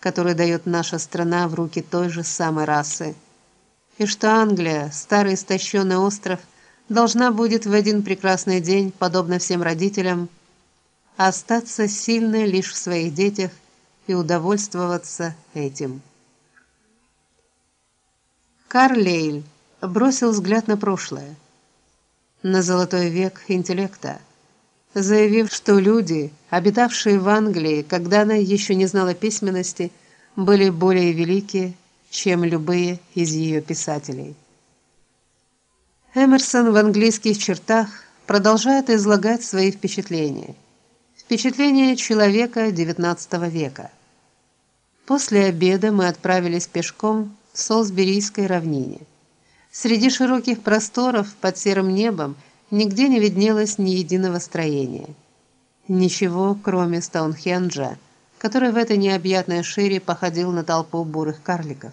который дает наша страна в руки той же самой расы. И что Англия, старый истощенный остров, должна будет в один прекрасный день, подобно всем родителям, остаться сильной лишь в своих детях и удовольствоваться этим. Карлейль бросил взгляд на прошлое, на золотой век интеллекта, заявив, что люди, обитавшие в Англии, когда она еще не знала письменности, были более велики, чем любые из ее писателей. Эмерсон в английских чертах продолжает излагать свои впечатления. Впечатления человека XIX века. После обеда мы отправились пешком в Солсберийской равнине. Среди широких просторов под серым небом нигде не виднелось ни единого строения. Ничего, кроме Стоунхенджа, который в этой необъятной шире походил на толпу бурых карликов.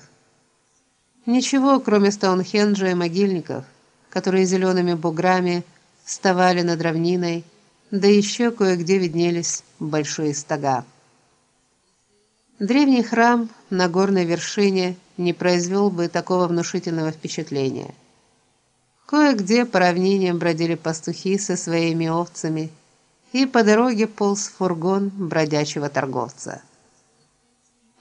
Ничего, кроме Стоунхенджа и могильников, которые зелеными буграми вставали над равниной, да еще кое-где виднелись большие стога. Древний храм на горной вершине не произвел бы такого внушительного впечатления. Кое-где по равнине бродили пастухи со своими овцами, и по дороге полз фургон бродячего торговца.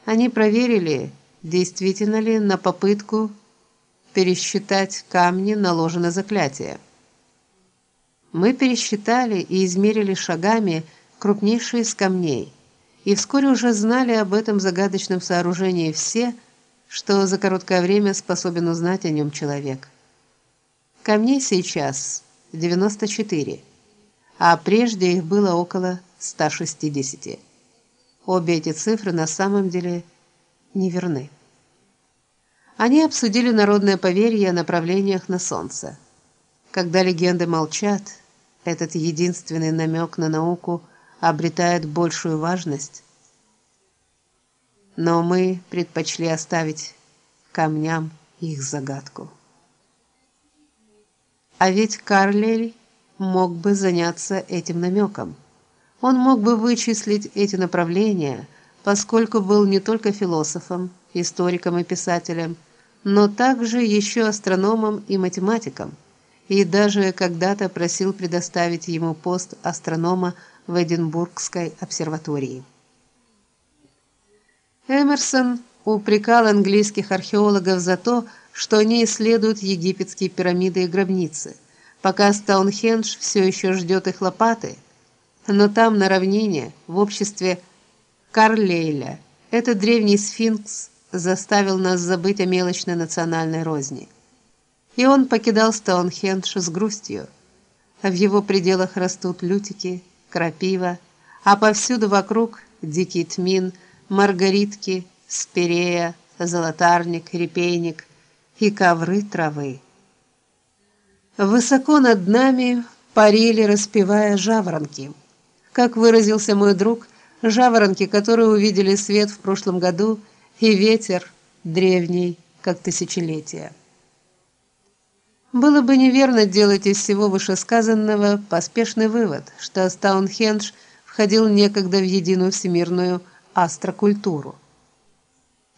Они проверили, действительно ли на попытку пересчитать камни наложено заклятие. Мы пересчитали и измерили шагами крупнейшие из камней, и вскоре уже знали об этом загадочном сооружении все, что за короткое время способен узнать о нем человек. Камней сейчас 94, а прежде их было около 160. Обе эти цифры на самом деле неверны. Они обсудили народное поверье о направлениях на солнце. Когда легенды молчат, этот единственный намек на науку обретает большую важность. Но мы предпочли оставить камням их загадку. А ведь Карлель мог бы заняться этим намеком. Он мог бы вычислить эти направления, поскольку был не только философом, историком и писателем, но также еще астрономом и математиком, и даже когда-то просил предоставить ему пост астронома в Эдинбургской обсерватории. Эмерсон упрекал английских археологов за то, что они исследуют египетские пирамиды и гробницы, пока Стоунхендж все еще ждет их лопаты. Но там на равнине, в обществе Карлейля, этот древний сфинкс заставил нас забыть о мелочной национальной розни. И он покидал Стоунхендж с грустью. В его пределах растут лютики, крапива, а повсюду вокруг дикий тмин, маргаритки, спирея, золотарник, репейник и ковры травы. Высоко над нами парили, распевая жаворонки. Как выразился мой друг, жаворонки, которые увидели свет в прошлом году – и ветер древний, как тысячелетия. Было бы неверно делать из всего вышесказанного поспешный вывод, что Стоунхендж входил некогда в единую всемирную астрокультуру.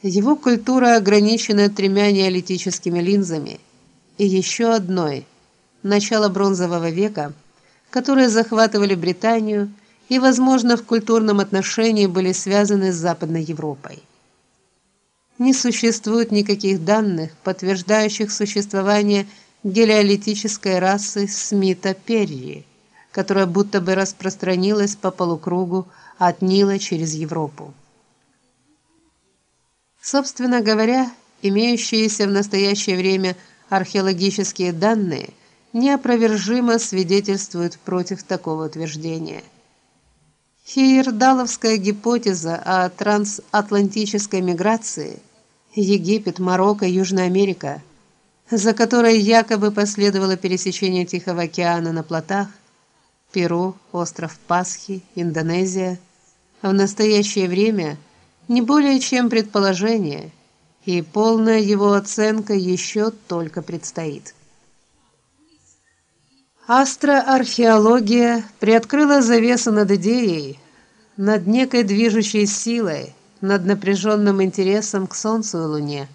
Его культура ограничена тремя неолитическими линзами и еще одной начала бронзового века, которые захватывали Британию и, возможно, в культурном отношении были связаны с Западной Европой не существует никаких данных, подтверждающих существование гелиолитической расы Смита-Перри, которая будто бы распространилась по полукругу от Нила через Европу. Собственно говоря, имеющиеся в настоящее время археологические данные неопровержимо свидетельствуют против такого утверждения. Хейердаловская гипотеза о трансатлантической миграции – Египет, Марокко, Южная Америка, за которой якобы последовало пересечение Тихого океана на плотах, Перу, остров Пасхи, Индонезия, в настоящее время не более чем предположение, и полная его оценка еще только предстоит. Астроархеология приоткрыла завесу над идеей, над некой движущей силой, над напряженным интересом к солнцу и луне.